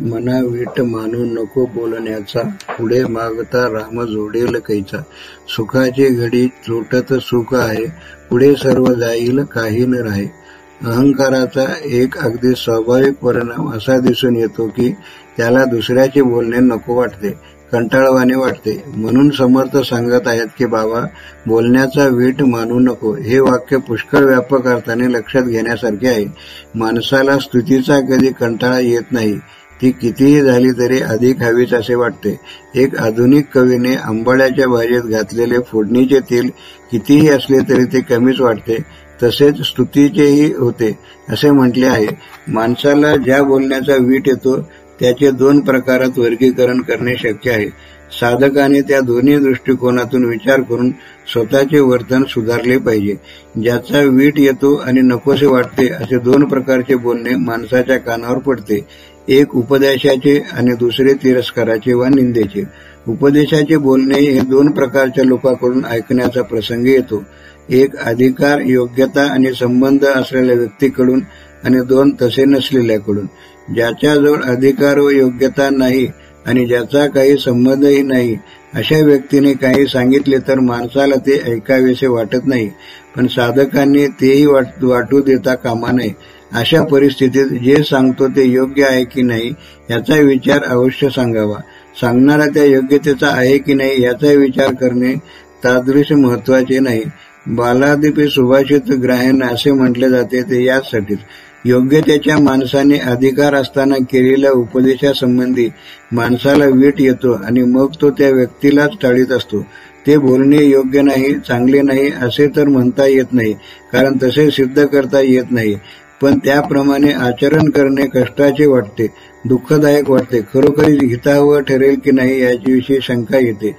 मना वीट मानू नको बोलण्याचा. पुढे मागता राम जोडेल कैचा. सुखाची घडी चोटत सुख आहे. पुढे सर्व जाईल काही न राही. अहंकाराचा एक अगदी स्वाभाविक परिणाम असा दिसून येतो की त्याला दुसऱ्याचे बोलणे नको वाटते कंटाळवाने वाटते. म्हणून समर्थ सांगत आहेत की बाबा बोलण्याचा वीट मानू नको. हे वाक्य पुष्कळ व्यापक अर्थाने लक्षात घेण्यासारखे आहे. माणसाला स्तुतीचा कधी कंटाळा येत नाही. ती कितीही झाली तरी अधिक हवीच असे वाटते. एक आधुनिक कवीने आंबाड्याच्या भाजीत घातलेले फोडणीचे तेल कितीही असले तरी ते कमीच वाटते. तसेच स्तुतीचेही होते असे म्हटले आहे. माणसाला ज्या बोलण्याचा वीट येतो त्याचे दोन प्रकारात वर्गीकरण करणे शक्य आहे. साधकाने त्या दोन्ही दृष्टिकोनातून विचार करून स्वतःचे वर्तन सुधारले पाहिजे. ज्याचा वीट येतो आणि नकोसे वाटते असे दोन प्रकारचे बोलणे माणसाच्या कानावर पडते. एक उपदेशाचे आणि दुसरे तिरस्काराचे वा निंदेचे. उपदेशाचे बोलणे हे दोन प्रकारच्या लोकांकडून ऐकण्याचा प्रसंग येतो. एक अधिकार योग्यता आणि संबंध असलेल्या व्यक्तीकडून आणि दोन तसे नसलेल्याकडून. ज्याच्याजवळ अधिकार व योग्यता नाही आणि ज्याचा काही संबंधही नाही अशा व्यक्तीने काही सांगितले तर माणसाला ते ऐकावेसे वाटत नाही. पण साधकांनी तेही वाटू देता कामा नये. अशा परिस्थितीत जे सांगतो ते योग्य आहे की नाही याचा विचार अवश्य सांगावा. सांगणारा त्या योग्यतेचा आहे की नाही याचा विचार करणे तादृश महत्त्वाचे नाही. बालादिपी सुभाषित ग्राहन असे म्हटले जाते ते याचसाठीच योग्यतेच्या माणसाने अधिकार असताना केलेल्या उपदेशासंबंधी माणसाला वीट येतो आणि मग तो त्या व्यक्तीलाच टाळीत असतो. ते बोलणे योग्य नाही चांगले नाही असे तर म्हणता येत नाही कारण तसे सिद्ध करता येत नाही. पण त्याप्रमाणे आचरण करणे कष्टाचे वाटते दुःखदायक वाटते. खरोखरी हितावं ठरेल की नाही याच्याविषयी शंका येते.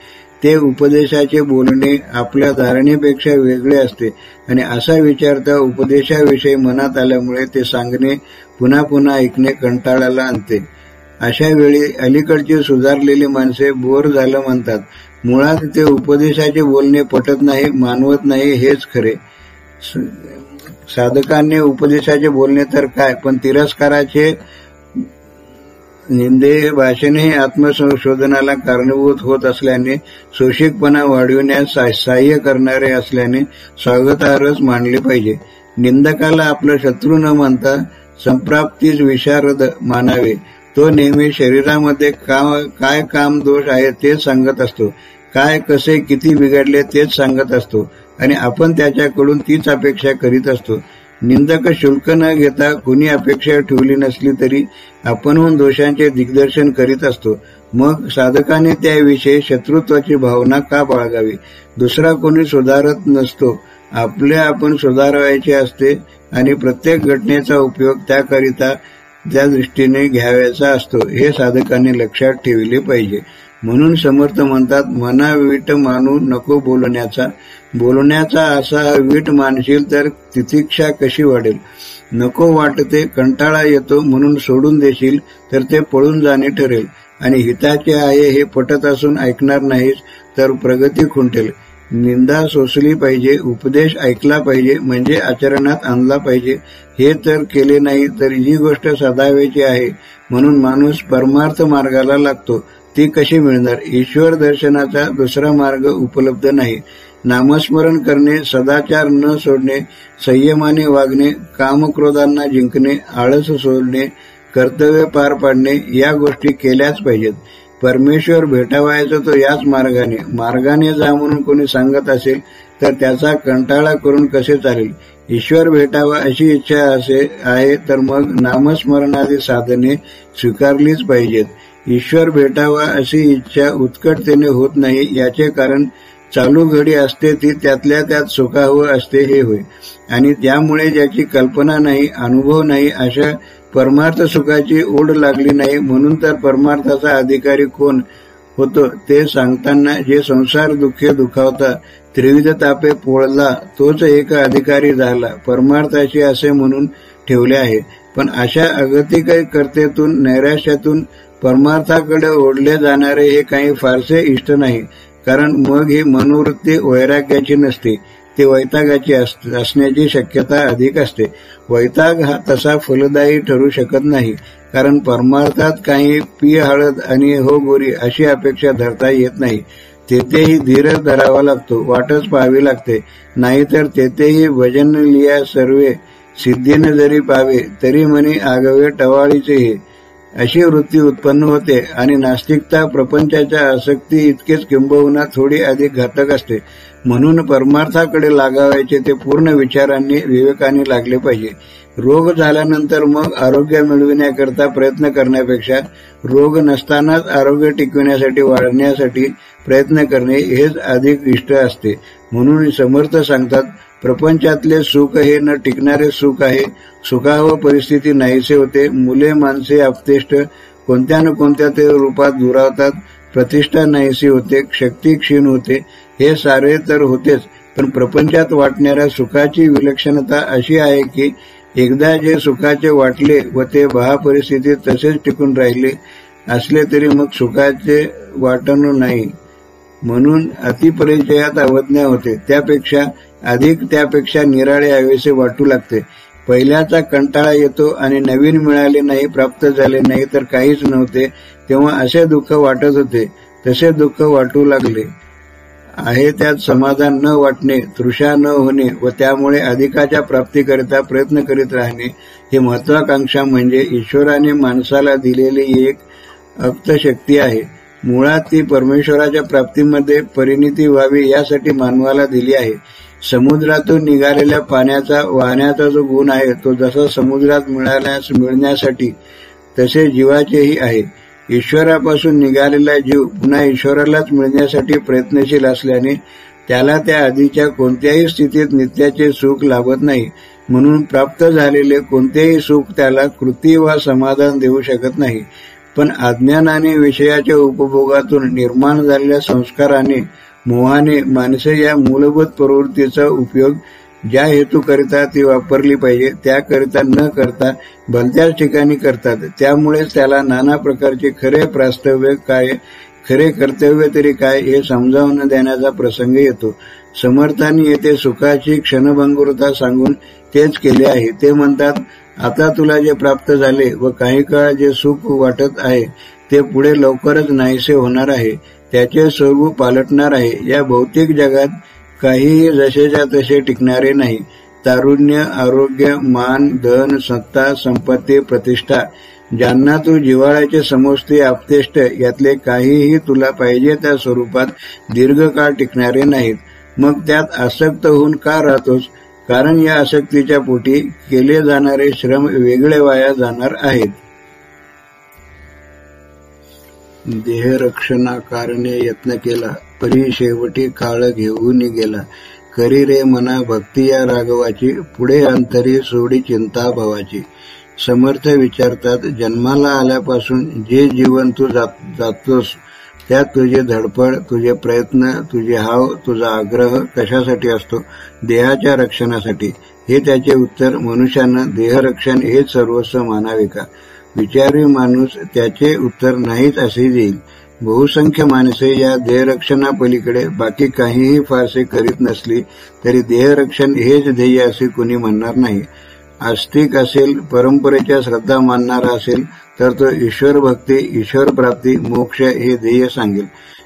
ते उपदेशाचे बोलणे आपल्या धारणेपेक्षा वेगळे असते आणि असा विचार त्या उपदेशाविषयी मनात आल्यामुळे ते सांगणे पुन्हा पुन्हा ऐकणे कंटाळाला आणते. अशा वेळी अलीकडची सुधारलेली माणसे बोर झालं म्हणतात मुळात ते उपदेशाचे बोलणे पटत नाही मानवत नाही हेच खरे. साधकांनी उपदेशाचे बोलणे तर काय पण तिरस्काराचे निंदे भाषेनेही आत्मसंशोधनाला कारणीभूत होत असल्याने सुशिकपणा वाढविण्यास सहाय्य करणारे असल्याने स्वागतार्हच मानले पाहिजे. निंदकाला आपला शत्रू न मानता संप्राप्तीच विशारद मानावे. तो नेहमी शरीरामध्ये काय काम दोष आहे तेच सांगत असतो. काय कसे किती बिघडले तेच सांगत असतो. आणि आपण त्याच्याकडून तीच अपेक्षा करीत असतो. निंदक शुल्क न घेता कुणी अपेक्षा ठेवली नसली तरी आपणहून दोषांचे दिग्दर्शन करीत असतो. मग साधकाने त्याविषयी शत्रुत्वाची भावना का बाळगावी? दुसरा कोणी सुधारत नसतो. आपले आपण सुधारायचे असते आणि प्रत्येक घटनेचा उपयोग त्याकरिता त्या दृष्टीने घ्यावयाचा असतो. हे साधकांनी लक्षात ठेवले पाहिजे. म्हणून समर्थ म्हणतात मना वीट मानू नको बोलण्याचा. बोलण्याचा असा वीट मानशील तर तितिक्षा कशी वाढेल? नको वाटते कंटाळा येतो म्हणून सोडून देशील तर ते पळून जाणे ठरेल. आणि हिताचे आहे हे पटत असून ऐकणार नाहीस तर प्रगती खुंटेल. निंदा सोसली पाहिजे उपदेश ऐकला पाहिजे म्हणजे आचरणात आणला पाहिजे. हे तर केले नाही तर जी गोष्ट साधावायची आहे. म्हणून माणूस परमार्थ मार्गाला लागतो. ती कशी मिळणार? ईश्वर दर्शनाचा दुसरा मार्ग उपलब्ध नाही. नामस्मरण करणे सदाचार न सोडणे संयमाने वागणे कामक्रोधांना जिंकणे आळस सोडणे कर्तव्य पार पाडणे या गोष्टी केल्याच पाहिजेत. परमेश्वर भेटावायचा तो याच मार्गाने. मार्गाने जा म्हणून कोणी सांगत असेल तर त्याचा कंटाळा करून कसे चालेल? ईश्वर भेटावा अशी इच्छा असे आहे तर मग नामस्मरणाची साधने स्वीकारलीच पाहिजेत. ईश्वर भेटावा अशी इच्छा उत्कटतेने होत नाही याचे कारण चालू घडी असते ती त्यातल्या त्यात सुखावं असते हे होय. आणि त्यामुळे ज्याची कल्पना नाही अनुभव नाही अशा परमार्थ सुखाची ओढ लागली नाही म्हणून तर परमार्थाचा अधिकारी कोण होतो ते सांगताना जे संसार दुःखे दुखावता त्रिविध तापे पोळला तोच एक अधिकारी झाला. परमार्थाशी असे म्हणून ठेवले आहे. पण अशा अगतिक कर्तेतून नैराश्यातून परमार्थाकडे ओढले जाणारे हे काही फारसे इष्ट नाही. कारण मग ही मनोवृत्ती वैराग्याची नसते ते वैतागाची असण्याची शक्यता अधिक असते. वैताग हा तसा फलदायी ठरू शकत नाही कारण परमार्थात काही पी हळद आणि हो गोरी अशी अपेक्षा धरता येत नाही. तेथेही धीरच धरावा लागतो वाटच पाहावी लागते. नाहीतर तेथेही भजन लिया सर्वे सिद्धीने जरी पावे तरी म्हणे आगवे टवाळीचे हे. अशी वृत्ती उत्पन्न होते आणि नास्तिकता प्रपंचाच्या आसक्ती इतकेच किंबहुना थोडी अधिक घातक असते. म्हणून परमार्थाकडे लागावायचे ते पूर्ण विचारांनी विवेकाने लागले पाहिजे. रोग झाल्यानंतर मग आरोग्य मिळविण्याकरता प्रयत्न करण्यापेक्षा रोग नसतानाच आरोग्य टिकविण्यासाठी वाढण्यासाठी प्रयत्न करणे हेच अधिक इष्ट असते. म्हणून समर्थ सांगतात प्रपंचातले सुख हे न टिकणारे सुख आहे. सुखाव परिस्थिती नाहीसे होते. मुले माणसे अपतेष्ट कोणत्या न कोणत्या ते रूपात दुरावतात. प्रतिष्ठा नाहीशी होते. शक्ती क्षीण होते. हे सारे तर होतेच पण प्रपंचात वाटणाऱ्या सुखाची विलक्षणता अशी आहे की एकदा जे सुखाचे वाटले व ते बहा परिस्थितीत तसेच टिकून राहिले असले तरी मग सुखाचे वाटण नाही. म्हणून अतिपरिचयात अवज्ञा होते. त्यापेक्षा अधिक त्यापेक्षा निराळे हवेसे वाटू लागते. पहिल्याचा कंटाळा येतो आणि नवीन मिळाले नाही प्राप्त झाले नाही तर काहीच नव्हते तेव्हा असे दुःख वाटत होते. तसे दुःख वाटू लागले. आहे त्यात समाधान न वाटणे तृषा न होणे व त्यामुळे अधिकाच्या प्राप्तीकरिता प्रयत्न करीत राहणे ही महत्वाकांक्षा म्हणजे ईश्वराने माणसाला दिलेली एक अप्तशक्ती आहे. मुळात ती परमेश्वराच्या प्राप्तीमध्ये परिणिती व्हावी यासाठी मानवाला दिली आहे. समुद्रातून निघालेल्या पाण्याचा वाहण्याचा जो गुण आहे तो जसा समुद्रात मिळाल्यास मिळण्यासाठी तसे जीवाचेही आहे. ईश्वरापासून निघालेला जीव पुन्हा ईश्वरालाच मिळण्यासाठी प्रयत्नशील असल्याने त्याला त्या आधीच्या कोणत्याही स्थितीत नित्याचे सुख लाभत नाही. म्हणून प्राप्त झालेले कोणतेही सुख त्याला कृती वा समाधान देऊ शकत नाही. पण अज्ञानाने विषयाच्या उपभोगातून निर्माण झालेल्या संस्काराने मोहाने माणसे या मूलभूत प्रवृत्तीचा उपयोग ज्या हेतूकरिता ती वापरली पाहिजे त्याकरिता न करता भलत्याच ठिकाणी करतात. त्यामुळेच त्याला नाना प्रकारचे खरे प्रास्तव्य काय खरे कर्तव्य तरी काय हे समजावून देण्याचा प्रसंग येतो. समर्थांनी येथे सुखाची क्षणभंगुरता सांगून तेच केले आहे. ते म्हणतात आता तुला जे प्राप्त झाले व काही काळ जे सुख वाटत आहे ते पुढे लवकरच नाहीसे होणार आहे. त्याचे स्वरूप पालटणार आहे. या भौतिक जगात काहीही जसेच्या तसे टिकणारे नाही. तारुण्य आरोग्य मान धन सत्ता संपत्ती प्रतिष्ठा ज्यांना तू जिवाळ्याचे समजते आपतेष्ट यातले काहीही तुला पाहिजे त्या स्वरूपात दीर्घकाळ टिकणारे नाहीत. मग त्यात आसक्त होऊन का राहतोस? कारण या आसक्तीच्या पोटी केले जाणारे श्रम वेगळे वाया जाणार आहेत. देहरक्षणाकारणे यत्न केला परी शेवटी काळ घेऊन गेला. करी रे मना भक्ती या राघवाची पुढे अंतरी सोडी चिंता भावाची. समर्थ विचारतात जन्माला आल्यापासून जे जीवन तू जातोस त्यात तुझे धडपड तुझे प्रयत्न तुझे हाव तुझा आग्रह कशासाठी असतो? देहाच्या रक्षणासाठी. हे त्याचे उत्तर. मनुष्यानं देहरक्षण हेच सर्वस्व मानावे का? विचारी माणूस त्याचे उत्तर नाहीच असे देईल. बहुसंख्य माणसे या देहरक्षणापलीकडे बाकी काहीही फारसे करीत नसली तरी देहरक्षण हेच ध्येय असे कुणी म्हणणार नाही. आस्तिक असेल परंपरेच्या श्रद्धा मानणारा असेल तर तो ईश्वर भक्ती ईश्वर प्राप्ती मोक्ष हे ध्येय सांगेल.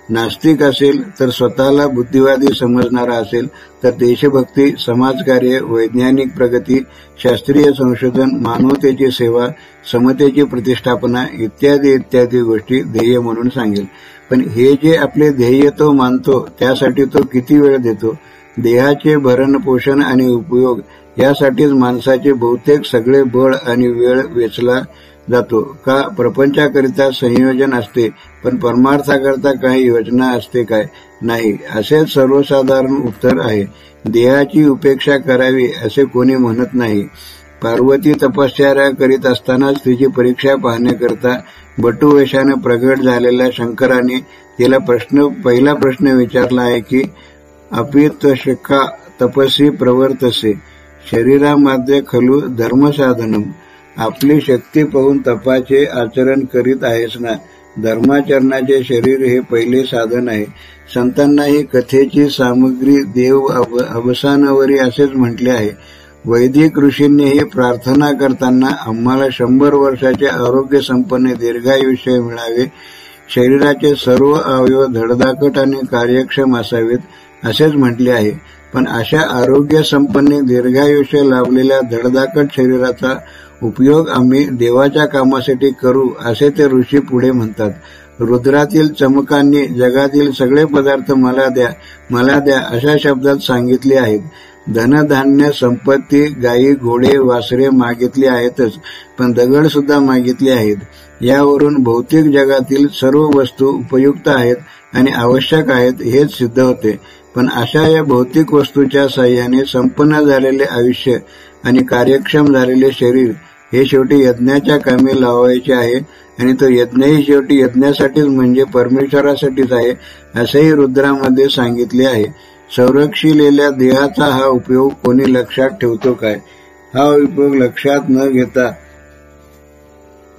नास्तिक असेल तर स्वतःला बुद्धिवादी समजणारा असेल तर देशभक्ती समाजकार्य वैज्ञानिक प्रगती शास्त्रीय संशोधन मानवतेची सेवा समतेची प्रतिष्ठापना इत्यादी इत्यादी गोष्टी ध्येय म्हणून सांगेल. पण हे जे आपले ध्येय तो मानतो त्यासाठी तो किती वेळ देतो? देहाचे भरण पोषण आणि उपयोग यासाठीच माणसाचे बहुतेक सगळे बळ आणि वेळ वेचला जातो. का प्रपंचाकरिता संयोजन असते पण परमार्थाकरता काही योजना असते काय? नाही. असे सर्वसाधारण उत्तर आहे. देहाची उपेक्षा करावी असे कोणी म्हणत नाही. पार्वती तपश्चर्या करीत असतानाच तिची परीक्षा पाहण्याकरता बटुवेशाने प्रगट झालेल्या शंकराने तिला प्रश्न पहिला प्रश्न विचारला आहे की अपितशका तपस्वी प्रवर्तसे. शरीरामध्ये खलू धर्मसाधनम आपली शक्ती पाहून तपाचे आचरण करीत आहेस ना? धर्माचरणाचे शरीर हे पहिले साधन आहे. संतांना ही कथेची सामग्री देव अवसानावरी असेच म्हटले आहे. वैदिक ऋषींनीही प्रार्थना करताना आम्हाला शंभर वर्षाचे आरोग्य संपन्न दीर्घायुष्य मिळावे. शरीराचे सर्व अवयव धडधाकट आणि कार्यक्षम असावेत असेच म्हटले आहे. पण अशा आरोग्य संपन्न दीर्घायुष्य लाभलेल्या धडधाकट शरीराचा उपयोग आम्ही देवाच्या कामासाठी करू असे ते ऋषी पुढे म्हणतात. रुद्रातील चमकांनी जगातील सगळे पदार्थ मला द्या मला द्या अशा शब्दात सांगितले आहेत. धनधान्य संपत्ती गायी घोडे वासरे मागितली आहेतच पण दगड सुद्धा मागितले आहेत. यावरून भौतिक जगातील सर्व वस्तू उपयुक्त आहेत आणि आवश्यक आहेत हेच सिद्ध होते. पण अशा या भौतिक वस्तूच्या साह्याने संपन्न झालेले आयुष्य आणि कार्यक्षम झालेले शरीर हे शेवटी यज्ञाच्या कामी लावायचे आहे आणि तो यज्ञही शेवटी यज्ञासाठीच म्हणजे परमेश्वरासाठीच आहे असेही रुद्रामध्ये सांगितले आहे. संरक्षिलेल्या देहाचा हा उपयोग कोणी लक्षात ठेवतो काय? हा उपयोग लक्षात न घेता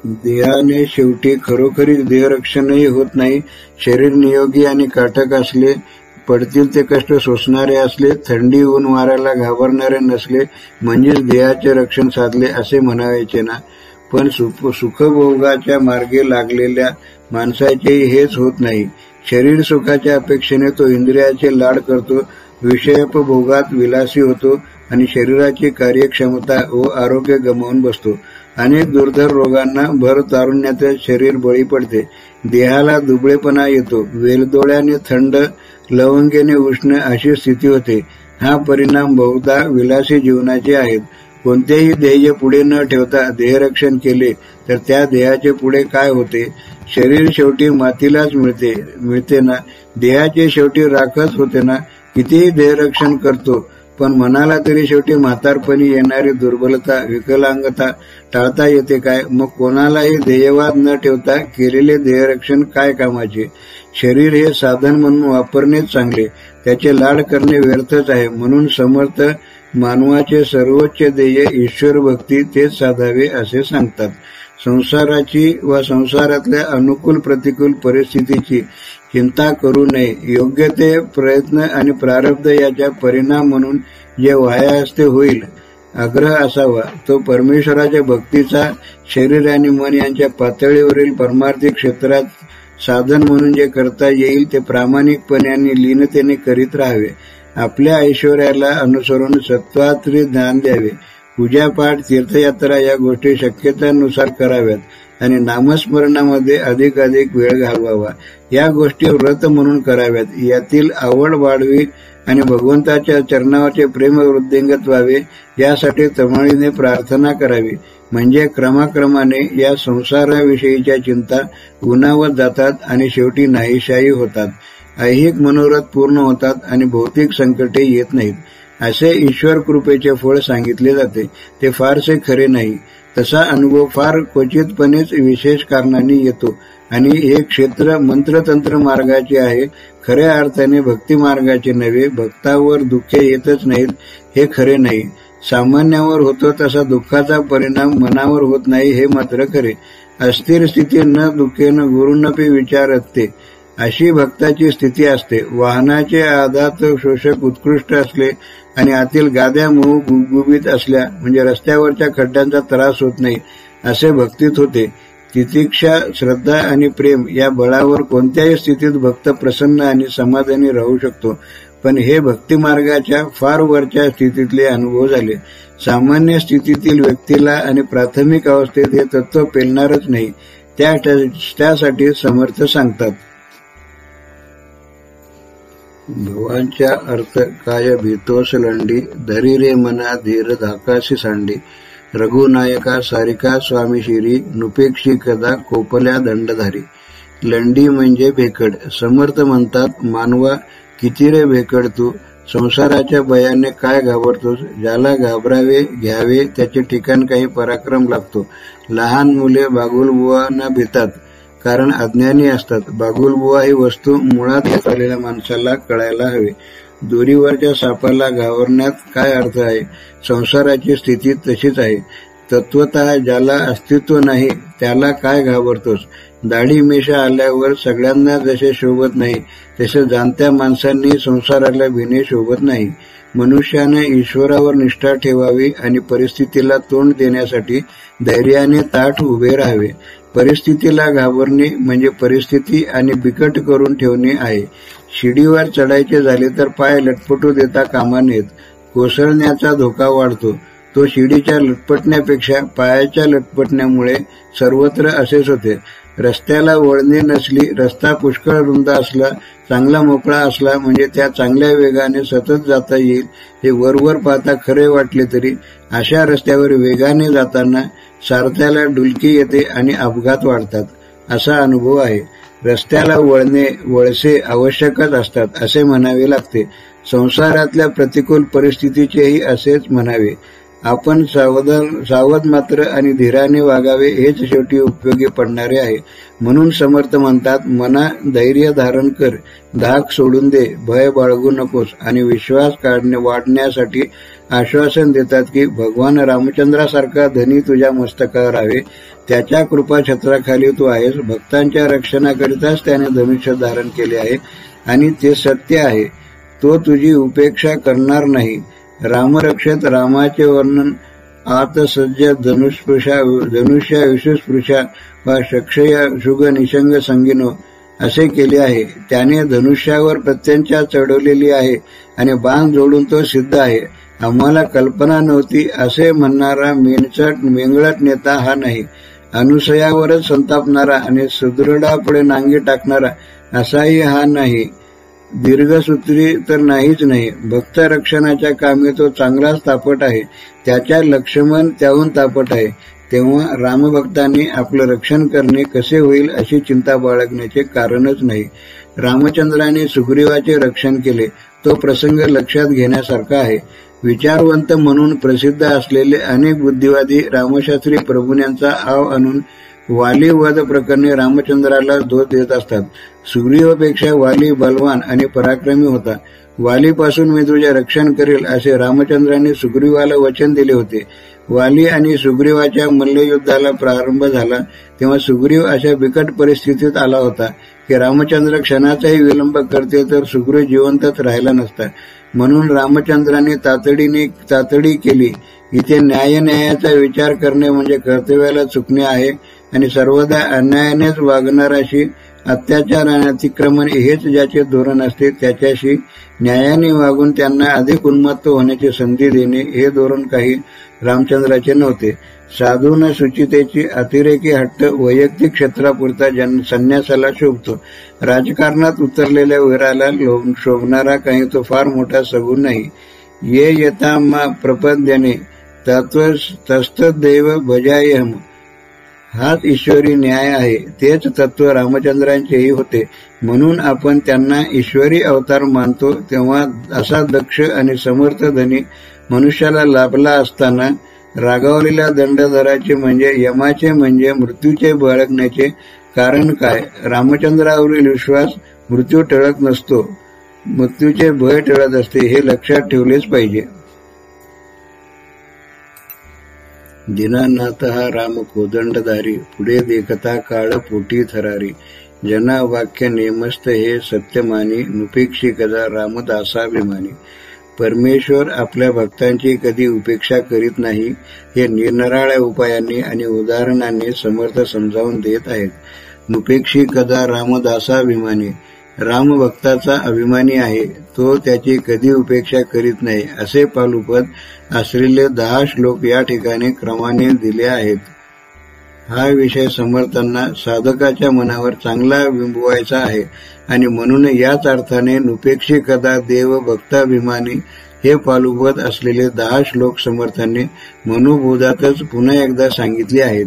देहाने शेवटी खरोखरीच देहरक्षणही होत नाही. शरीर नियोगी आणि काटक असले पडतील ते कष्ट सोसणारे असले थंडी ऊन वाऱ्याला घाबरणारे नसले म्हणजेच देहाचे रक्षण साधले असे म्हणायचे ना. पण सुखभोगाच्या मार्गे लागलेल्या माणसाचेही हेच होत नाही. शरीर सुखाच्या अपेक्षेने तो इंद्रियाचे लाड करतो विषयपभोगात विलासी होतो आणि शरीराची कार्यक्षमता व आरोग्य गमावून बसतो. अनेक दुर्धर रोगांना भर तारुण्याचे शरीर बळी पडते. देहाला दुबळेपणा येतो. वेलदोळ्याने थंड लवंगेने उष्ण अशी स्थिती होते. हा परिणाम बहुधा विलासी जीवनाचे आहेत. कोणतेही ध्येय पुढे न ठेवता देहरक्षण केले तर त्या देहाचे पुढे काय होते? शरीर शेवटी मातीलाच मिळते मिळते ना? देहाचे शेवटी राखच होते ना? कितीही देहरक्षण करतो पण मनाला तरी शेवटी म्हातारपणी येणारी दुर्बलता विकलांगता टाळता येते काय? मग कोणालाही ध्येयवाद न ठेवता केलेले ध्येयरक्षण काय कामाचे? शरीर हे साधन म्हणून वापरणेच चांगले. त्याचे लाड करणे व्यर्थच आहे. म्हणून समर्थ मानवाचे सर्वोच्च ध्येय ईश्वर भक्ती तेच साधावे असे सांगतात. संसाराची व संसारातल्या अनुकूल प्रतिकूल परिस्थितीची चिंता करू नये. योग्य ते प्रयत्न आणि प्रारब्ध याच्या परिणाम म्हणून जे वायास्ते होईल आग्रह असावा. तो परमेश्वराच्या भक्तीचा शरीर आणि मन यांच्या पातळीवरील परमार्थिक क्षेत्रात साधन म्हणून जे करता येईल ते प्रामाणिकपणे आणि लीनतेने करीत राहावे. आपल्या ऐश्वर्याला अनुसरून सत्वात्री ज्ञान द्यावे. पूजापाठ तीर्थयात्रा या गोष्टी शक्यतेनुसार कराव्यात. आणि नामस्मरणामध्ये अधिक अधिक वेळ घालवावा. या गोष्टी व्रत म्हणून कराव्यात. यातील आवड वाढवी आणि भगवंताच्या चरणावरचे प्रेम वृद्धिंगत व्हावे यासाठी तमाळीने प्रार्थना करावी. म्हणजे क्रमाक्रमाने या संसाराविषयीच्या चिंता गुणावत जातात आणि शेवटी नाहीशाही होतात. ऐहिक मनोरथ पूर्ण होतात आणि भौतिक संकटे येत नाहीत. असे ईश्वर कृपेचे फळ सांगितले जाते. ते फारसे खरे नाही. तसा अनुभव फार क्वचितपणेच विशेष कारणाने येतो. आणि हे क्षेत्र मंत्रतंत्र मार्गाचे आहे. खऱ्या अर्थाने भक्ती मार्गाचे नव्हे भक्तावर दुःखे येतच नाहीत हे खरे नाही. सामान्यावर होतो तसा दुःखाचा परिणाम मनावर होत नाही हे मात्र खरे. अस्थिर स्थिती न दुःखे न गुरुनपी विचार असते. अशी भक्ताची स्थिती असते. वाहनाचे आधात शोषक उत्कृष्ट असले आणि आतील गाद्या मऊ गुबगुबीत असल्या म्हणजे रस्त्यावरच्या खड्ड्यांचा त्रास होत नाही असे भक्तीत होते. तितिक्षा श्रद्धा आणि प्रेम या बळावर कोणत्याही स्थितीत भक्त प्रसन्न आणि समाधानी राहू शकतो. पण हे भक्तिमार्गाच्या फार वरच्या स्थितीतले अनुभव झाले. सामान्य स्थितीतील व्यक्तीला आणि प्राथमिक अवस्थेत हे तत्व पेलणारच नाही. त्यासाठी समर्थ सांगतात. भवांच्या अर्थ काय भीतोस लंडी धरी रे मना धीर धाकाशी सांडी. रघुनायका सारिका स्वामी शिरी नुपेक्षी कदा कोपल्या दंडधारी. लंडी म्हणजे भेकड. समर्थ म्हणतात मानवा किती रे भेकड तू? संसाराच्या भयाने काय घाबरतोस? ज्याला घाबरावे घ्यावे त्याचे ठिकाण काही पराक्रम लागतो. लहान मुले बागुलबुवांना भितात. कारण अज्ञानी असतात. बागुलबुवा ही वस्तू मुळात असलेल्या माणसाला कळायला हवी. दोरीवरच्या सापाला घावरण्यात काय अर्थ आहे? संसाराची स्थिती तशीच आहे. तत्वत ज्याला अस्तित्व नाही त्याला काय घाबरतोस? दाढी मिशा आल्यावर सगळ्यांना जसे शोभत नाही तसे जाणत्या माणसांनी संसाराला भिणे शोभत नाही. मनुष्याने ईश्वरावर निष्ठा ठेवावी आणि परिस्थितीला तोंड देण्यासाठी धैर्याने ताठ उभे राहावे. परिस्थितीला घाबरणे म्हणजे परिस्थिती आणि बिकट करून ठेवणे आहे. शिडीवर चढायचे झाले तर पाय लटपटू देता कामा नयेत. कोसळण्याचा धोका वाढतो. तो शिडीच्या लटपटण्यापेक्षा पायाच्या लटपटण्यामुळे सर्वत्र असेच होते. रस्त्याला वळणे नसली रस्ता पुष्कळ रुंद असला चांगला मोकळा असला म्हणजे त्या चांगल्या वेगाने सतत जाता येईल हे वरवर पाहता खरे वाटले तरी अशा रस्त्यावर वेगाने जाताना सारथ्याला डुलकी येते आणि अपघात वाढतात असा अनुभव आहे. रस्त्याला वळणे वळसे आवश्यकच असतात असे म्हणावे लागते. संसारातल्या प्रतिकूल परिस्थितीचेही असेच म्हणावे. आपण सावधान सावध मात्र आणि धीराने वागावे हेच शेवटी उपयोगी पडणारे आहे. म्हणून समर्थ म्हणतात मना धैर्य धारण कर धाक सोडून दे भय बाळगू नकोस आणि विश्वास काढणे वाढण्यासाठी आश्वासन देतात की भगवान रामचंद्रासारखा धनी तुझ्या मस्तकावर आहे त्याच्या कृपा छत्राखाली तू आहेस. भक्तांच्या रक्षणाकरिताच त्याने धनुष्य धारण केले आहे आणि ते सत्य आहे. तो तुझी उपेक्षा करणार नाही. रामरक्षत रामाचे वर्णन आतसज्ज धनुष्पृषा धनुष्या विशुस्पृशा वा शक्षया शुग निशंग संगिनो असे केले आहे. त्याने धनुष्यावर प्रत्यंचा चढवलेली आहे आणि बाण जोडून तो सिद्ध आहे. आम्हाला कल्पना नव्हती असे म्हणणारा मेनचट मेंगळट नेता हा नाही. अनुसयावरच संतापणारा आणि सुदृढापुढे नांगी टाकणारा असाही हा नाही. दीर्घसूत्री तर नाहीच नाही. भक्त रक्षणाच्या कामी तो चांगलाच तापट आहे. त्याच्या लक्ष्मण त्याहून तापट आहे. तेव्हा रामभक्तांनी आपलं रक्षण करणे कसे होईल अशी चिंता बाळगण्याचे कारणच नाही. रामचंद्राने सुग्रीवाचे रक्षण केले. तो प्रसंग लक्षात घेण्यासारखा आहे. विचारवंत म्हणून प्रसिद्ध असलेले अनेक बुद्धिवादी रामशास्त्री प्रभूंचा आव आणून वाली वध प्रकरणी रामचंद्राला दोष देत असतात. सुग्रीवापेक्षा वाली बलवान आणि पराक्रमी होता. वालीपासून मी तुझे रक्षण करेल असे रामचंद्राने सुग्रीवाला वचन दिले होते. वाली आणि सुग्रीवाच्या मल्लयुद्धाला प्रारंभ झाला तेव्हा सुग्रीव अशा बिकट परिस्थितीत आला होता की रामचंद्र क्षणाचाही विलंब करते तर सुग्रीव जिवंतच राहिला नसता. म्हणून रामचंद्राने तातडीने तातडी केली. इथे न्याय न्यायाचा विचार करणे म्हणजे कर्तव्याला चुकणे आहे. आणि सर्वदा अन्यायानेच वागणाराशी अत्याचार आणि अतिक्रमण हेच ज्याचे धोरण असते त्याच्याशी न्यायाने वागून त्यांना अधिक उन्मत्त होण्याची संधी देणे हे धोरण काही रामचंद्राचे नव्हते. साधून सुचितेची अतिरेकी हट्ट वैयक्तिक क्षेत्रापुरता जन संन्यासाला शोभतो. राजकारणात उतरलेल्या वीराला शोभणारा काही तो फार मोठा सगून नाही. ये येता मा प्रपद्याने तत्व तस्त देव भजायहम. हाच ईश्वरी न्याय आहे. तेच तत्व रामचंद्रांचेही होते. म्हणून आपण त्यांना ईश्वरी अवतार मानतो. तेव्हा असा दक्ष आणि समर्थ धनी मनुष्याला लाभला असताना रागावलेल्या दंडधराचे म्हणजे यमाचे म्हणजे मृत्यूचे बाळगण्याचे कारण काय? रामचंद्रावरील विश्वास मृत्यू टळत नसतो. मृत्यूचे भय टळत असते हे लक्षात ठेवलेच पाहिजे. दिनानाथ हा राम कोदंडधारी पुढे देखता काळ पोटी थरारी। जना वाक्य नेमस्त हे सत्यमानी नुपेक्षी कदा रामदासाभिमानी। परमेश्वर आपल्या भक्तांची कधी उपेक्षा करीत नाही हे निरनिराळ्या उपायांनी आणि उदाहरणांनी समर्थ समजावून देत आहेत। नुपेक्षी कदा रामदासाभिमानी राम भक्ताचा अभिमानी आहे. तो त्याची कधी उपेक्षा करीत नाही असे पालुपद असलेले दहा श्लोक या ठिकाणी क्रमाने दिले आहेत. हा विषय समर्थांना साधकाच्या मनावर चांगला बिंबवायचा आहे आणि म्हणून याच अर्थाने नुपेक्षी कदा देव भक्ताभिमानी हे पालुपद असलेले दहा श्लोक समर्थांनी मनोबोधातच पुन्हा एकदा सांगितले आहेत.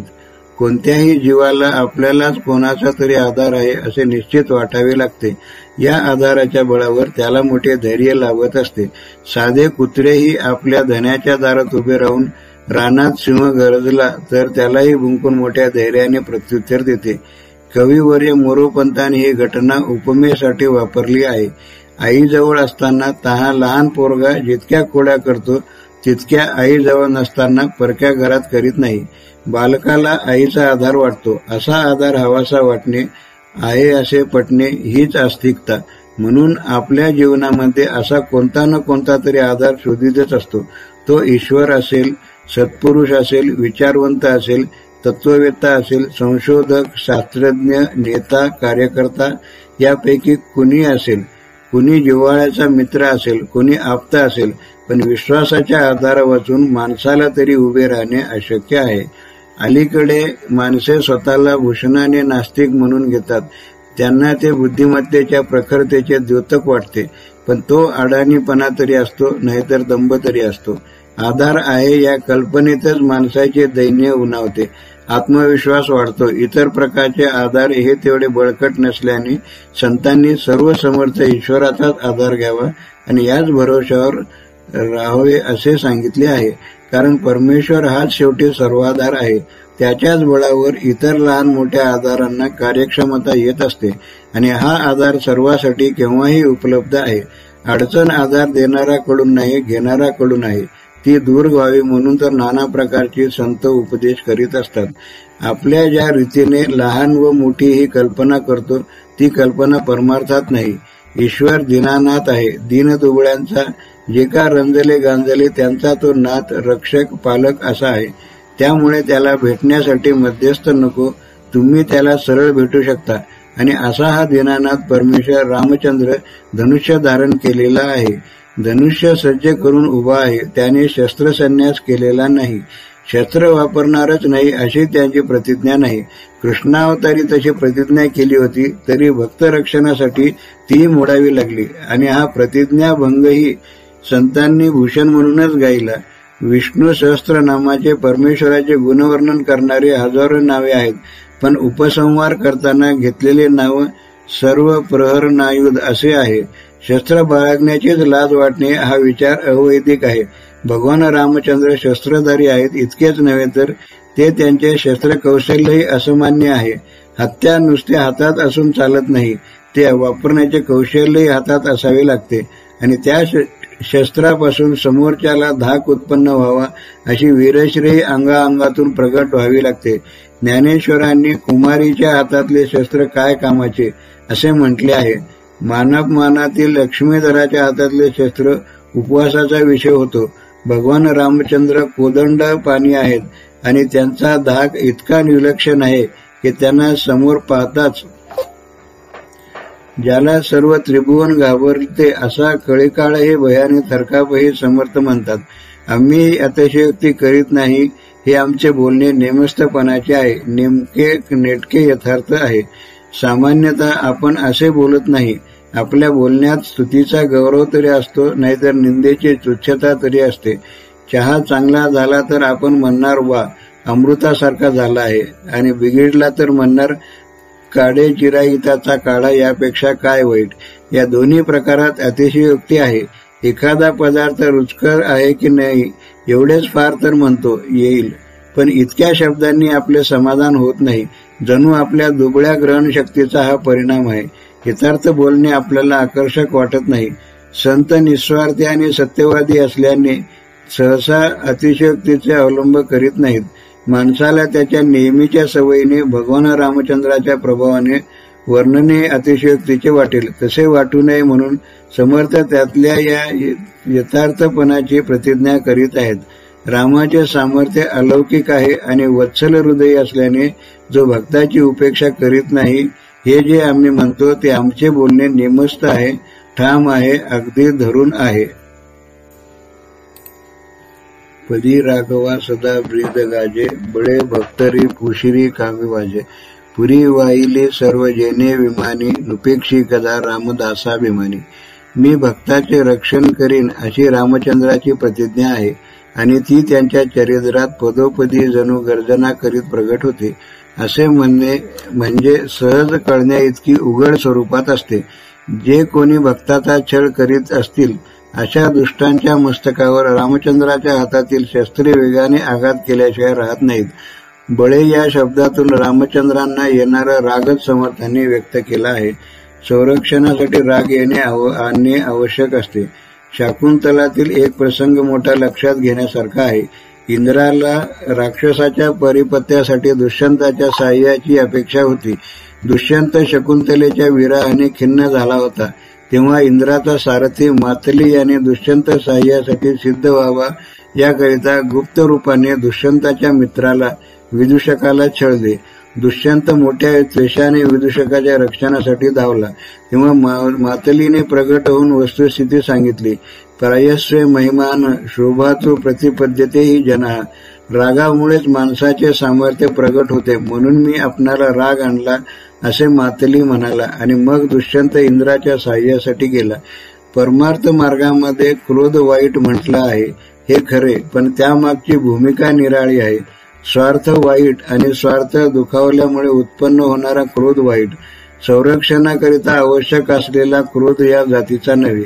कोणत्याही जीवाला आपल्यालाच कोणाचा तरी आधार आहे असे निश्चित वाटावे लागते. या आधाराच्या बळावर त्याला मोठे धैर्य लाभत असते. साधे कुत्रेही आपल्या धन्याच्या दारात उभे राहून रानात सिंह गरजला तर त्यालाही भुंकून मोठ्या धैर्याने प्रत्युत्तर देते. कविवर्य मोरोपंतांनी ही घटना उपमेसाठी वापरली आहे. आईजवळ असताना तहा लहान पोरगा जितक्या खोड्या करतो तितक्या आईजवळ नसताना परक्या घरात करीत नाही. बालकाला आईचा आधार वाटतो. असा आधार हवासा वाटणे आहे असे पटणे हीच आस्तिकता. म्हणून आपल्या जीवनामध्ये असा कोणता ना कोणता तरी आधार शोधितच असतो. तो ईश्वर असेल सत्पुरुष असेल विचारवंत असेल तत्ववेत्ता असेल संशोधक शास्त्रज्ञ नेता कार्यकर्ता यापैकी कुणी असेल? कुणी जिव्हाळ्याचा मित्र असेल? कुणी आप्त असेल? पण विश्वासाच्या आधारावरून माणसाला तरी उभे राहणे अशक्य आहे. अलीकडे माणसे स्वतःला भूषणाने नास्तिक म्हणून घेतात. त्यांना ते बुद्धिमत्तेच्या प्रखरतेचे द्योतक वाटते. पण तो अडाणीपणा तरी असतो नाहीतर दंभ तरी असतो. आधार आहे या कल्पनेतच माणसाचे दैन्य उन्हावते आत्मविश्वास वाढतो. इतर प्रकारचे आधार हे तेवढे बळकट नसल्याने संतांनी सर्व समर्थ ईश्वराचाच आधार घ्यावा आणि याच भरोशावर राहावे असे सांगितले आहे. कारण परमेश्वर हाच शेवटी सर्वाधार आहे. त्याच्याच बळावर इतर लहान मोठ्या आधारांना कार्यक्षमता येत असते. आणि हा आधार सर्वासाठी केव्हाही उपलब्ध आहे. अडचण आधार देणाऱ्याकडून नाही घेणाऱ्याकडून आहे. ती दूर व्हावी म्हणून तर नाना प्रकारचे संत उपदेश करीत असतात. आपल्या ज्या रीतीने लहान व मोठी ही कल्पना करतो ती कल्पना परमार्थात नाही. ईश्वर दिनानाथ आहे. दीन दुबळ्यांचा जे का रंजले गांजले त्यांचा तो नाथ रक्षक पालक असा आहे. त्यामुळे त्याला भेटण्यासाठी मध्यस्थ नको. तुम्ही त्याला सरळ भेटू शकता. आणि असा हा दीनानाथ परमेश्वर रामचंद्र धनुष्य धारण केलेला आहे. धनुष्य सज्ज करून उभा आहे. त्याने शस्त्रसन्यास केलेला नाही. शस्त्र वापरणारच नाही अशी त्यांची प्रतिज्ञा नाही. कृष्णावतारी तशी प्रतिज्ञा केली होती तरी भक्त रक्षणासाठी ती मोडावी लागली. आणि हा प्रतिज्ञाभंगही संतांनी भूषण म्हणूनच गायला. विष्णू सहस्त्र नामाचे परमेश्वराचे गुणवर्णन करणारे हजारो नावे आहेत. पण उपसंहार करताना घेतलेले नाव सर्व प्रहर नायुध असे आहे. शस्त्र बाळगण्याचीच लाज वाटणे हा विचार अवैधिक आहे. भगवान रामचंद्र शस्त्रधारी आहेत इतकेच नव्हे तर ते त्यांचे शस्त्र कौशल्यही असमान्य आहे. हत्या नुसते हातात असून चालत नाही. ते वापरण्याचे कौशल्यही हातात असावे लागते. आणि त्या शस्त्रापासून समोरच्याला धाक उत्पन्न व्हावा अशी वीरश्री अंगाअंगातून प्रगट व्हावी लागते. ज्ञानेश्वरांनी कुमारीच्या हातातले शस्त्र काय कामाचे असे म्हटले आहे. मानापमानातील लक्ष्मीधराच्या हातातले शस्त्र उपवासाचा विषय होतो. भगवान रामचंद्र कोदंड पाणी आहेत आणि त्यांचा धाक इतका निलक्षण आहे की त्यांना समोर पाहताच ज्याला सर्व त्रिभुवन घाबरते असा कळीकाळ हे भयाने थरकापही समर्थ म्हणतात. आम्ही अतिशयोक्ती करीत नाही हे आमचे बोलणे नेमस्थपणाचे आहे नेमके नेटके यथार्थ आहे. सामान्यतः आपण असे बोलत नाही आपल्या बोलण्यात स्तुतीचा गौरव तरी असतो नाहीतर निंदेची तुच्छता तरी असते. चहा चांगला झाला तर आपण म्हणणार वा अमृतासारखा झाला आहे. आणि बिघडला तर म्हणणार काडे चिराईताचा काढा यापेक्षा काय वाईट? या दोन्ही प्रकारात अतिशयोक्ती आहे. एखादा पदार्थ रुचकर आहे की नाही एवढेच फार तर म्हणतो येईल. पण इतक्या शब्दांनी आपले समाधान होत नाही. जणू आपल्या दुबळ्या ग्रहणशक्तीचा हा परिणाम आहे. यथार्थ बोलणे आपल्याला आकर्षक वाटत नाही. संत निस्वार्थी आणि सत्यवादी असल्याने सहसा अतिशयोक्तीचे अवलंब करीत नाहीत. माणसाला त्याच्या नेहमीच्या सवयीने भगवान रामचंद्राच्या प्रभावाने वर्णने अतिशयोक्तीचे वाटेल. तसे वाटू नये म्हणून समर्थ त्यातल्या या यथार्थपणाची प्रतिज्ञा करीत आहेत. रामाचे सामर्थ्य अलौकिक आहे आणि वत्सल हृदय असल्याने जो भक्ताची उपेक्षा करीत नाही हे जे आम्ही म्हणतो ते आमचे बोलणे नेमस्त आहे ठाम आहे अगदी धरून आहे. पदी राघवा सदा ब्रीद गाजे बळे भक्तरी पुशिरी कामी वाजे. पुरी वाईले सर्व जेने विमानी नुपेक्षी कदा रामदासाभिमानी मी भक्ताचे रक्षण करीन अशी रामचंद्राची प्रतिज्ञा आहे आणि ती त्यांच्या चरित्रात पदोपदी जणू गर्जना करीत प्रगट होते. असे म्हणणे म्हणजे सहज कळण्या इतकी उघड स्वरूपात असते. जे कोणी भक्ताचा छळ करीत असतील अशा दुष्टांच्या मस्तकावर रामचंद्राच्या हातातील शस्त्रे वेगाने आघात केल्याशिवाय राहत नाहीत. बळे या शब्दातून रामचंद्रांना येणारा रागच समर्थांनी व्यक्त केला आहे. संरक्षणासाठी राग येणे आणणे आवश्यक असते. शाकुंतलातील एक प्रसंग मोठा लक्षात घेण्यासारखा आहे. इंद्राला राक्षसाच्या परिपत्यासाठी दुष्यंताच्या साह्याची अपेक्षा होती. दुष्यंत शकुंतलेच्या विराहाने खिन्न झाला होता. तेव्हा इंद्राचा सारथी मातली याने दुष्यंत साह्यासाठी सिद्ध व्हावा. याकरिता गुप्त रूपाने दुष्यंताच्या मित्राला विदूषकाला छळले दुष्यंत मोठ्या त्वेषाने विदूषकाच्या रक्षणासाठी धावला. तेव्हा मातलीने प्रगट होऊन वस्तुस्थिती सांगितली. प्रायस्वे महिमान शोभातू प्रतिपद्यते ही जना. रागामुळेच माणसाचे सामर्थ्य प्रगट होते. म्हणून मी आपणाला राग आणला. असे मातली म्हणाला. आणि मग दुष्यंत इंद्राच्या साह्यासाठी गेला. परमार्थ मार्गामध्ये क्रोध वाईट म्हटलं आहे हे खरे पण त्यामागची भूमिका निराळी आहे. स्वार्थ वाईट आणि स्वार्थ दुखावल्यामुळे उत्पन्न होणारा क्रोध वाईट. संरक्षणाकरिता आवश्यक असलेला क्रोध या जातीचा नव्हे.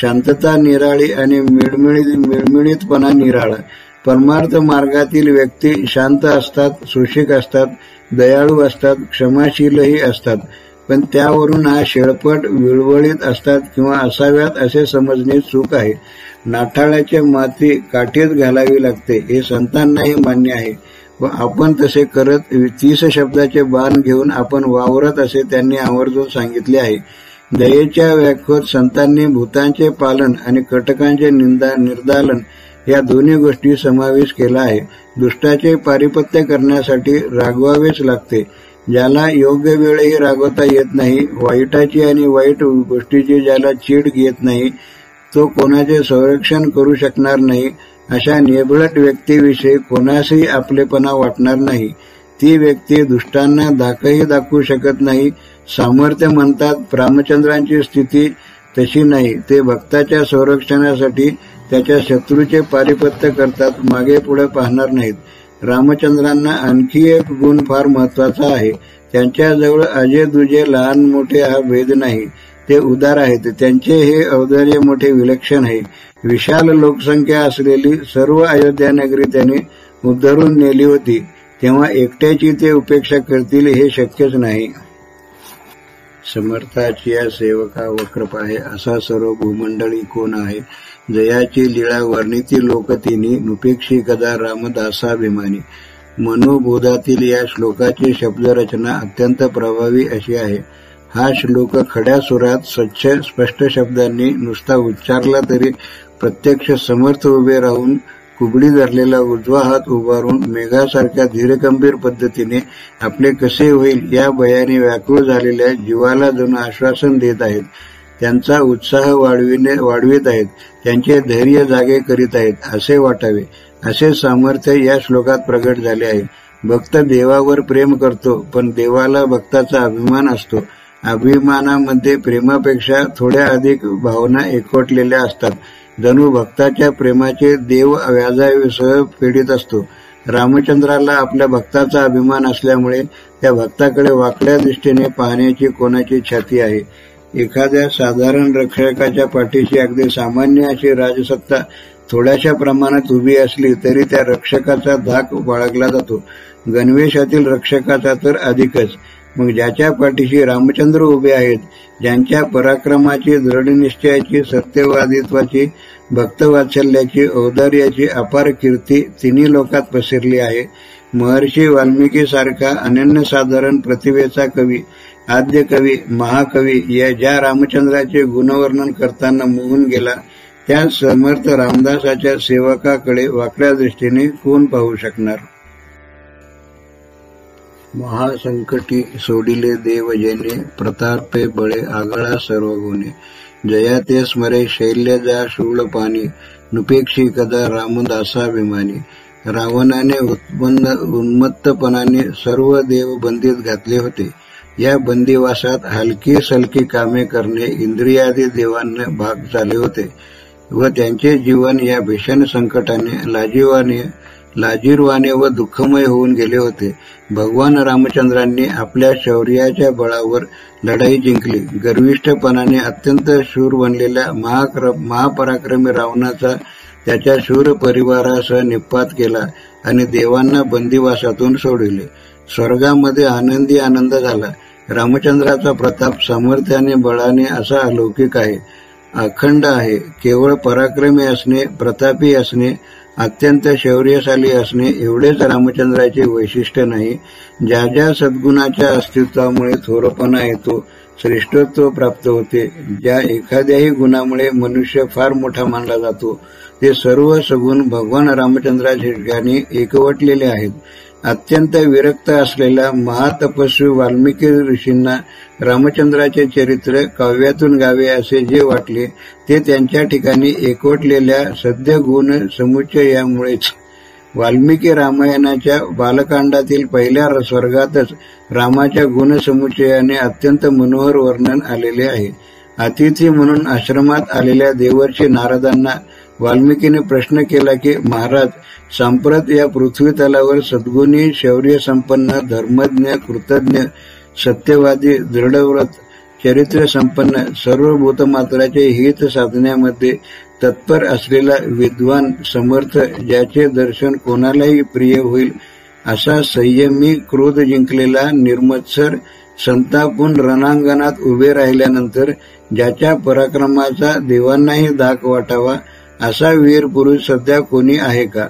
शांतता निराळी आणि मिळमिळी मिळमिळीतपणा निराळा. परमार्थ मार्गातील व्यक्ती शांत असतात सुशिक असतात दयाळू असतात क्षमाशीलही असतात. पण त्यावरून हा शेळपट विळवळीत असतात किंवा असाव्यात असे समजणे चूक आहे. नाठाळाचे माती काठीत घालावी लागते हे संतांनाही मान्य आहे. व आपण तसे करत तीस शब्दाचे बाण घेऊन आपण वावरत असे त्यांनी आवर्जून सांगितले आहे. दयेच्या व्याख्योत संतांनी भूतांचे पालन आणि कटकांचे निंदा निर्दालन या दोन्ही गोष्टी समावेश केला आहे. दुष्टाचे पारिपत्य करण्यासाठी रागवावेच लागते. ज्याला योग्य वेळही रागवता येत नाही वाईटाची आणि वाईट गोष्टीची ज्याला चीड घेत नाही तो कोणाचे संरक्षण करू शकणार नाही अशा निबळट व्यक्तीविषयी कोणासही आपलेपणा वाटणार नाही. ती व्यक्ती दुष्टांना दाखही दाखवू शकत नाही. सामर्थ्य म्हणतात रामचंद्रांची स्थिती तशी नाही. ते भक्ताच्या संरक्षणासाठी त्याच्या शत्रूचे पारिपत्य करतात मागे पुढे पाहणार नाहीत. रामचंद्रांना आणखी एक गुण फार महत्त्वाचा आहे. त्यांच्याजवळ अजय दुजे लहान मोठे हा भेद नाही. ते उदार आहेत. त्यांचे हे औदार्य मोठे विलक्षण आहे. विशाल लोकसंख्या असलेली सर्व अयोध्या नगरी त्याने उद्धरून नेली होती. तेव्हा एकट्याची ते उपेक्षा करतील हे शक्यच नाही. समर्थाची या सेवका वक्रप आहे. असा सर्व भूमंडळी कोण आहे? जयाची लीळा वर्णिती लोकतिनी नुपेक्षी कदा रामदासाभिमानी. मनोबोधातील या श्लोकाची शब्दरचना अत्यंत प्रभावी अशी आहे. हा श्लोक खड्या सुरात स्वच्छ स्पष्ट शब्दांनी नुसता उच्चारला तरी प्रत्यक्ष समर्थ उभे राहून कुबडी धरलेला उजवा हात उभारून मेघासारख्या धीरगंभीर पद्धतीने आपले कसे होईल या भयाने व्याकुळ झालेल्या जीवाला जण आश्वासन देत आहेत. त्यांचा उत्साह वाढविणे वाढवित आहेत. त्यांचे धैर्य जागे करीत आहेत असे वाटावे. असे सामर्थ्य या श्लोकात प्रगट झाले आहे. भक्त देवावर प्रेम करतो पण देवाला भक्ताचा अभिमान असतो. अभिमानामध्ये प्रेमापेक्षा थोड्या अधिक भावना एकवटलेल्या असतात. जणू भक्ताच्या प्रेमाचे देव व्याजासह पीडित असतो. रामचंद्राला आपल्या भक्ताचा अभिमान असल्यामुळे त्या भक्ताकडे वाकड्या दृष्टीने पाहण्याची कोणाची छाती आहे? एखाद्या साधारण रक्षकाच्या पाठीशी अगदी सामान्य अशी राजसत्ता थोड्याशा प्रमाणात उभी असली तरी त्या रक्षकाचा धाक बाळगला जातो. गणवेशातील रक्षकाचा तर अधिकच. मग ज्याच्या पाठीशी रामचंद्र उभे आहेत ज्यांच्या पराक्रमाची दृढनिश्चयाची सत्यवादित्वाची भक्तवात्सल्याची औदार्याची अपार कीर्ती तिन्ही लोकात पसरली आहे. महर्षी वाल्मिकी सारखा अनन्यसाधारण प्रतिभेचा कवी आद्य कवी महाकवी या ज्या रामचंद्राचे गुणवर्णन करताना मोहून गेला त्या समर्थ रामदासाच्या सेवकाकडे वाकड्या दृष्टीने कोण पाहू शकणार? महासंकटी सोडिले देव जेने प्रतापे बळे आगळा सर्व गुणे जया ते स्मरे शैल्य जा शूळ पाणी. नुपेक्षी कदा रामदासाभिमानी रावणाने उत्पन्न उन्मत्तपणाने सर्व देव बंदीत घातले होते. या बंदिवासात हलकी सलकी कामे करणे इंद्रियादी देवांना भाग झाले होते व त्यांचे जीवन या भीषण संकटाने लाजीवाने लाजीरवाने व दुःखमय होऊन गेले होते. भगवान रामचंद्रांनी आपल्या शौर्याच्या बळावर लढाई जिंकली. गर्विष्ठपणाने अत्यंत शूर बनलेल्या महापराक्रमी रावणाचा त्याच्या शूर परिवारासह निपात केला आणि देवांना बंदिवासातून सोडविले स्वर्गामध्ये आनंदी आनंद झाला. रामचंद्राचा प्रताप सामर्थ्याने बळाने असा अलौकिक आहे. अखंड आहे. केवळ पराक्रमी असणे प्रतापी असणे अत्यंत शौर्यशाली असणे एवढेच रामचंद्राचे वैशिष्ट्य नाही. ज्या ज्या सद्गुणाच्या अस्तित्वामुळे थोरपणा येतो श्रेष्ठत्व प्राप्त होते ज्या एखाद्याही गुणामुळे मनुष्य फार मोठा मानला जातो ते सर्व सगुण भगवान रामचंद्राच्या ठिकाणी एकवटलेले आहेत. अत्यंत विरक्त असलेल्या महातपस्वी वाल्मिकी ऋषींना रामचंद्राचे चरित्र काव्यातून गावे असे जे वाटले ते त्यांच्या ठिकाणी एकवटलेल्या सद्य गुण समुच्चयामुळेच. वाल्मिकी रामायणाच्या बालकांडातील पहिल्या स्वर्गातच रामाच्या गुणसमुच्चयाने अत्यंत मनोहर वर्णन आलेले आहे. अतिथी म्हणून आश्रमात आलेल्या देवर्षी नारदांना वाल्मिकीने प्रश्न केला की महाराज सांप्रत या पृथ्वी तलावर सद्गुणी शौर्य संपन्न धर्मज्ञ कृतज्ञ सत्यवादी दृढव्रत चरित्र संपन्न सर्व भूतमात्राचे हित साधण्यामध्ये तत्पर असलेला विद्वान समर्थ ज्याचे दर्शन कोणालाही प्रिय होईल असा संयमी क्रोध जिंकलेला निर्मत्सर संतापून रणांगणात उभे राहिल्यानंतर ज्याच्या पराक्रमाचा देवांनाही धाक वाटावा असा वीर पुरुष सध्या कोणी आहे का?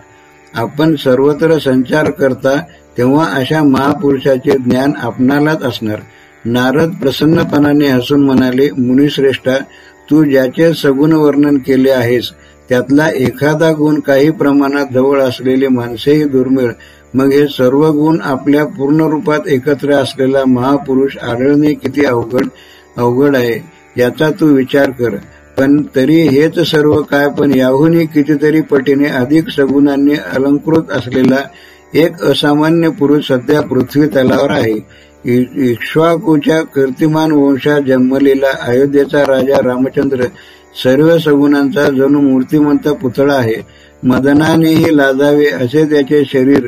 आपण सर्वत्र संचार करता तेव्हा अशा महापुरुषाचे ज्ञान आपणालाच असणार. नारद प्रसन्नपणाने हसून म्हणाले मुनिश्रेष्ठा तू ज्याचे सगुण वर्णन केले आहेस त्यातला एखादा गुण काही प्रमाणात जवळ असलेले माणसेही दुर्मिळ. मग हे सर्व गुण आपल्या पूर्ण रूपात एकत्र असलेला महापुरुष आढळणे किती अवघड अवघड आहे याचा तू विचार कर. पण तरी हेच सर्व काय पण याहूनही कितीतरी पटीने अधिक सगुणांनी अलंकृत असलेला एक असामान्य पुरुष सध्या पृथ्वी तलावर आहे. इक्ष्वाकूच्या कीर्तिमान वंशात जन्मलेला अयोध्येचा राजा रामचंद्र सर्व सगुणांचा जणू मूर्तिमंत पुतळा आहे. मदनानेही लाजावे असे त्याचे शरीर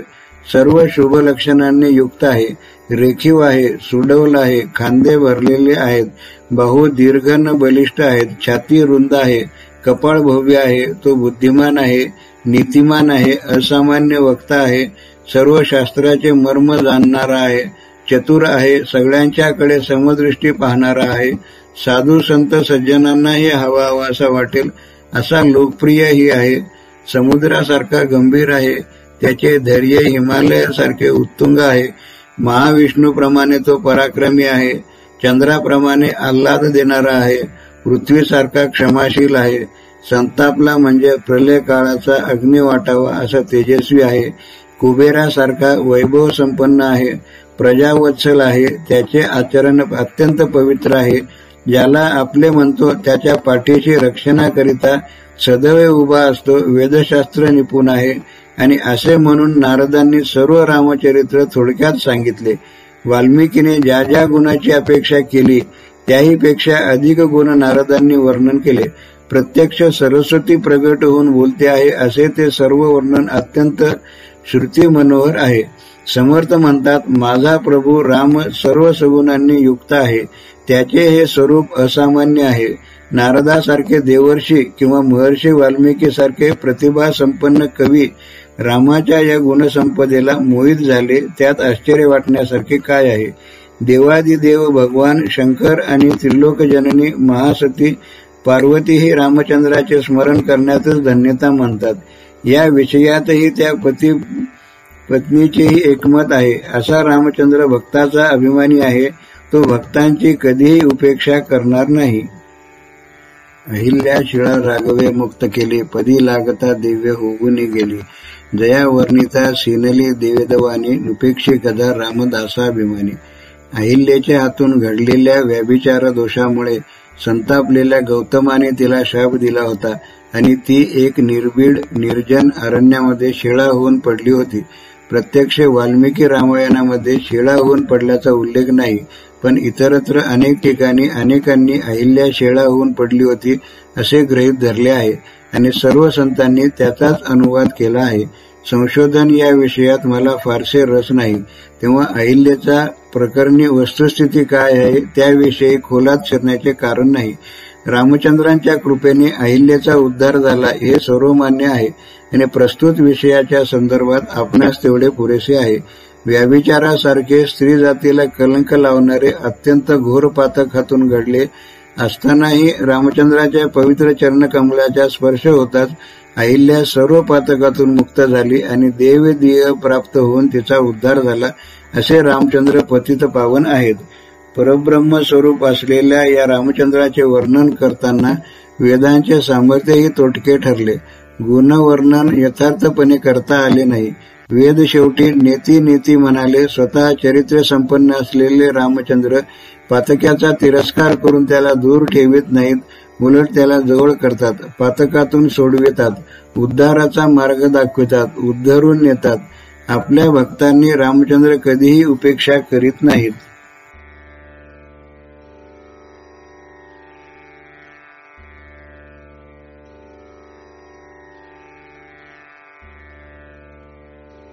सर्व शुभ लक्षणांनी युक्त आहे. रेखीव आहे सुडौल आहे खांदे भरलेले आहेत बाहू दीर्घ न बलिष्ठ आहेत छाती रुंद आहे कपाळ भव्य आहे तो बुद्धिमान आहे नीतिमान आहे असामान्य वक्ता आहे सर्व शास्त्राचे मर्म जाणणारा आहे चतुर आहे सगळ्यांच्याकडे समदृष्टी पाहणारा आहे साधू संत सज्जनांनाही हवा हवा असा वाटेल असा लोकप्रियही आहे समुद्रासारखा गंभीर आहे त्याचे धैर्य हिमालयासारखे उत्तुंग आहे महाविष्णूप्रमाणे तो पराक्रमी आहे चंद्राप्रमाणे आल्हाद देणारा आहे पृथ्वीसारखा क्षमाशील आहे संतापला म्हणजे प्रलय काळाचा अग्नी वाटावा असा तेजस्वी आहे कुबेरासारखा वैभव संपन्न आहे प्रजावत्सल आहे त्याचे आचरण अत्यंत पवित्र आहे ज्याला आपले म्हणतो त्याच्या पाठीशी रक्षणाकरिता सदैव उभा असतो वेदशास्त्र निपुण आहे आणि असे म्हणून नारदांनी सर्व रामचरित्र थोडक्यात सांगितले. वाल्मिकीने ज्या ज्या गुणाची अपेक्षा केली त्याही पेक्षा अधिक गुण नारदांनी वर्णन केले. प्रत्यक्ष सरस्वती प्रगट होऊन बोलते आहे असे ते सर्व वर्णन अत्यंत श्रुती मनोहर आहे. समर्थ म्हणतात माझा प्रभू राम सर्व सगुणांनी युक्त आहे. त्याचे हे स्वरूप असामान्य आहे. नारदासारखे देवर्षी किंवा महर्षी वाल्मिकी सारखे प्रतिभा संपन्न कवी रामाच्या या गुणसंपदेला मोहित झाले त्यात आश्चर्य वाटण्यासारखे काय आहे? देवादिदेव भगवान शंकर आणि त्रिलोकजननी महासती पार्वती हे रामचंद्राचे स्मरण करण्यातच धन्यता मानतात. या विषयातही त्या पती पत्नीचेही एकमत आहे. असा रामचंद्र भक्ताचा अभिमानी आहे तो भक्तांची कधीही उपेक्षा करणार नाही. अहिल्या शिळा राघवे मुक्त केली पदी लागता दिव्य होऊन गेली. जया वर्णिता सिनली देवेदवानी उपेक्षी कदा रामदासाभिमानी. अहिल्याच्या हातून घडलेल्या व्याभिचार दोषामुळे संतापलेल्या गौतमाने तिला शाप दिला होता आणि ती एक निर्बीड निर्जन अरण्यामध्ये शिळा होऊन पडली होती. प्रत्यक्ष वाल्मिकी रामायणामध्ये शिळा होऊन पडल्याचा उल्लेख नाही पण इतरत्र अनेक ठिकाणी अनेकांनी अहिल्या शेळा होऊन पडली होती असे गृहीत धरले आहे. आणि सर्व संतांनी त्याचाच अनुवाद केला आहे. संशोधन या विषयात मला फारसे रस नाही. तेव्हा अहिल्याचा प्रकरणी वस्तुस्थिती काय आहे त्याविषयी खोलात शिरण्याचे कारण नाही. रामचंद्रांच्या कृपेने अहिल्याचा उद्धार झाला हे सर्वमान्य आहे आणि प्रस्तुत विषयाच्या संदर्भात आपणास तेवढे पुरेसे आहे. व्याविचारासारखे स्त्री जातीला कलंक लावणारे अत्यंत घोर पातक हातून घडले असतानाही रामचंद्राच्या पवित्र चरणकमलाच्या स्पर्श होताच अहिल्या सर्व पातकातून मुक्त झाली आणि देवदीय प्राप्त होऊन तिचा उद्धार झाला असे रामचंद्र पतित पावन आहेत. परब्रह्म स्वरूप असलेल्या या रामचंद्राचे वर्णन करताना वेदांचे सामर्थ्यही तोटके ठरले. गुणवर्णन यथार्थपणे करता आले नाही. वेद शेवटी नेती नेती म्हणाले स्वतः चरित्र संपन्न असलेले रामचंद्र पातक्याचा तिरस्कार करून त्याला दूर ठेवित नाहीत उलट त्याला जवळ करतात. पातकातून सोडवितात उद्धाराचा मार्ग दाखवितात उद्धरून नेतात. आपल्या भक्तांनी रामचंद्र कधीही उपेक्षा करीत नाहीत.